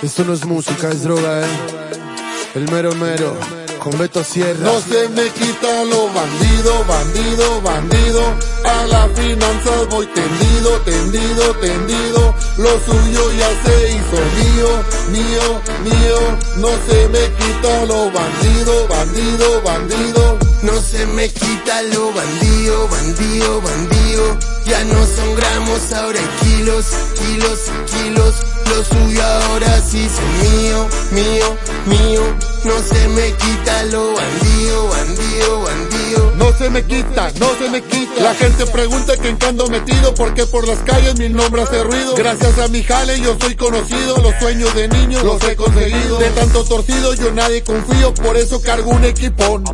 Esto no es música, es droga, eh. El mero mero, con Beto Sierra. No se me quita lo bandido, bandido, bandido. A la finanza voy tendido, tendido, tendido. Lo suyo ya se hizo mío, mío, mío. No se me quita lo bandido, bandido, bandido. No se me quita lo bandido, bandido, bandido. Ya no son gramos, ahora hay kilos, kilos, kilos. Lo suyo ahora sí es mío, mío, mío. No se me quita lo bandido, bandido, bandido. No se me quita, no se me quita. La gente pregunta que en qué ando metido, porque por las calles mi nombre hace ruido. Gracias a mi jale yo soy conocido, los sueños de niños los he conseguido. De tanto torcido yo nadie confío, por eso cargo un equipón.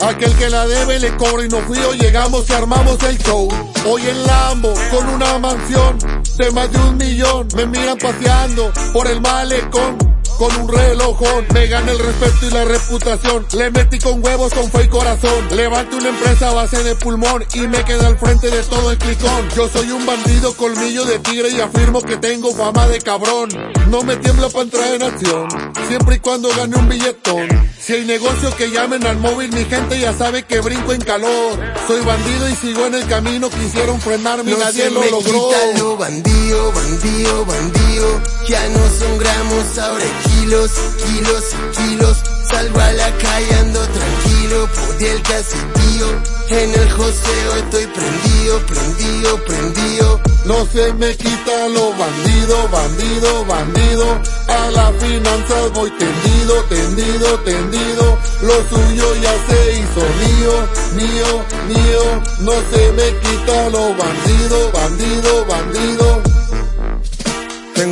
Aquel que la debe le cobro y no frío, llegamos y armamos el show. Hoy en Lambo, con una mansión de más de un millón, me miran paseando por el malecón con un relojón. Me gana el respeto y la reputación. Le metí con huevos, con fe y corazón. Levanto una empresa a base de pulmón y me quedé al frente de todo el clicón. Yo soy un bandido colmillo de tigre y afirmo que tengo fama de cabrón. No me tiembla para entrar en acción, siempre y cuando gane un billetón. Si hay negocio que llamen al móvil, mi gente ya sabe que brinco en calor. Soy bandido y sigo en el camino, quisieron frenarme y No nadie se lo me logró. quita lo bandido, bandido, bandido. Ya no son gramos, ahora kilos, kilos kilos. Salgo a la calle, ando tranquilo, por el casetío. En el joseo estoy prendido, prendido, prendido. No se me quita lo bandido, bandido, bandido. A la finanzas voy tendido, tendido, tendido. Lo suyo ya se hizo mío, mío, mío. No se me quita lo bandido, bandido, bandido.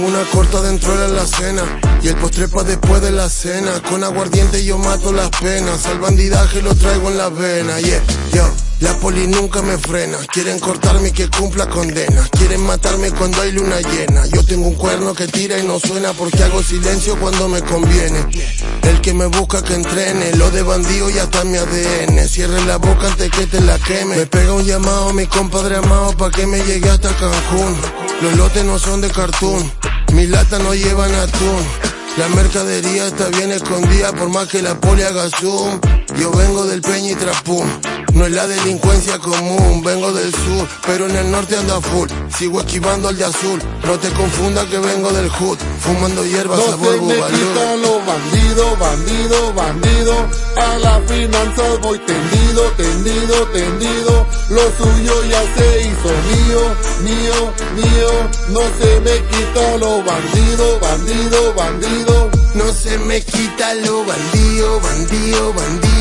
Una corta dentro de la cena y el postre pa' después de la cena. Con aguardiente yo mato las penas, al bandidaje lo traigo en la vena. Yeah, yo, la poli nunca me frena. Quieren cortarme y que cumpla condena. Quieren matarme cuando hay luna llena. Yo tengo un cuerno que tira y no suena porque hago silencio cuando me conviene. El que me busca que entrene, lo de bandido ya está en mi ADN. Cierre la boca antes que te la queme. Me pega un llamado mi compadre amado pa' que me llegue hasta Cancún. Los lotes no son de cartoon, mis latas no llevan atún. La mercadería está bien escondida por más que la poli haga zoom. Yo vengo del Peña y Trapum, no es la delincuencia común, vengo del sur, pero en el norte ando a full. Sigo esquivando al de azul, no te confundas que vengo del hood, fumando hierba No sabor se me bubalú. quita lo bandido, bandido, bandido. A la finanzas voy tendido, tendido, tendido. Lo suyo ya se hizo mío, mío, mío. No se me quita lo bandido, bandido, bandido. No se me quita lo bandido, bandido, bandido.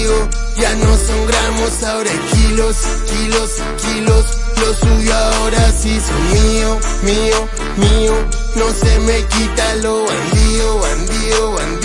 Ya no son gramos, ahora kilos, kilos, kilos. Lo suyo ahora sí son mío, mío, mío. No se me quita lo bandido, bandido, bandido.